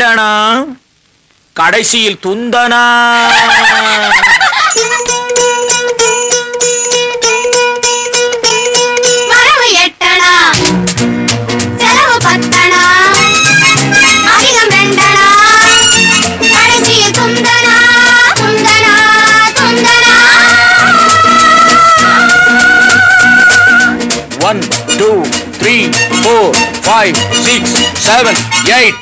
வேண்டனா? கடைசியில் துந்தனா? One two three four five six seven eight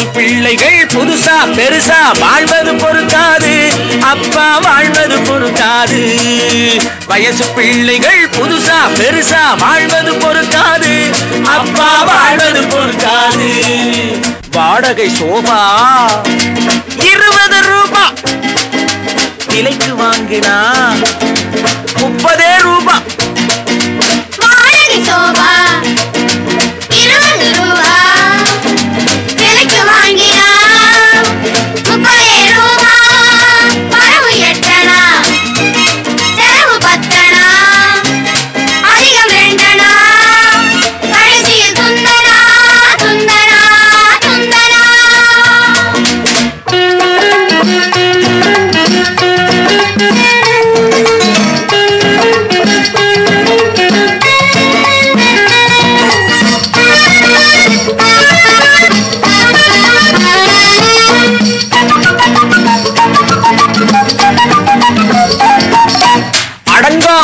வயசு பிள்ளைகள் புதுசா பெருசா வாழ்வது பொறுக்காது அப்பா வாழ்வது பொறுக்காது வயசு பிள்ளைகள் புதுசா பெருசா வாழ்வது பொறுக்காது அப்பா வாழ்வது பொறுக்காது வாடகை சோபா. இருபது ரூபா. விலைக்கு வாங்கினா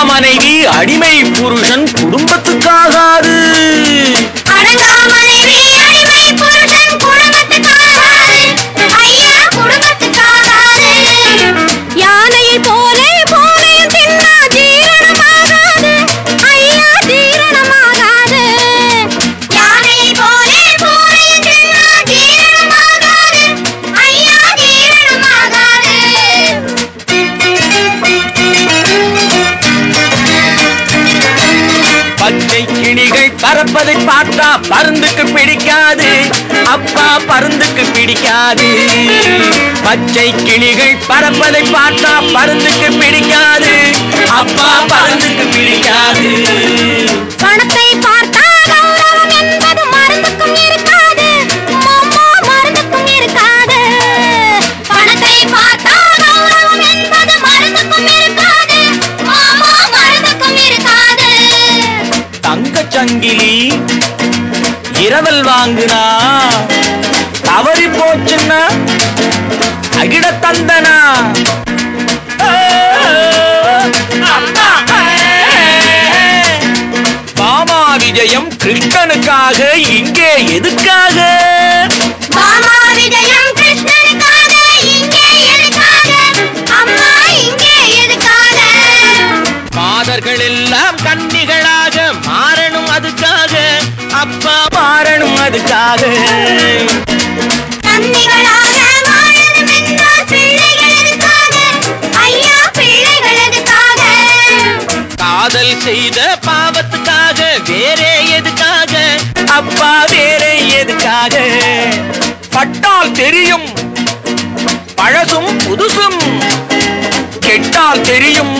மனைவி அடிமை புருஷன் குடும்பத்துக்காகாது. அடங்கா மனைவி அடிமை புருஷன் பறப்பதை பார்த்தா பருந்துக்கு பிடிக்காது. அப்பா பருந்துக்கு பிடிக்காது. பச்சை கிளிகள் பறப்பதை பார்த்தா பருந்துக்கு பிடிக்காது. அப்பா பருந்துக்கு பிடிக்காது. பணத்தை பார்த்து சங்கிலி இரவல் வாங்குனா தவறி போச்சுன்னா அகிட தந்தனா. மாமா விஜயம் கிருஷ்ணனுக்காக இங்கே எதுக்காக? மாமா விஜயம் கிருஷ்ணனுக்காக இங்கே எதுக்காக? அம்மா இங்கே எதுக்காக? மாதர்கள் எல்லாம் அதுக்காக அப்பா மாறணும் அதுக்காக. காதல் செய்த பாவத்துக்காக வேறே எதுக்காக? அப்பா வேறே எதுக்காக? பட்டால் தெரியும் பழசும் புதுசும் கெட்டால் தெரியும்.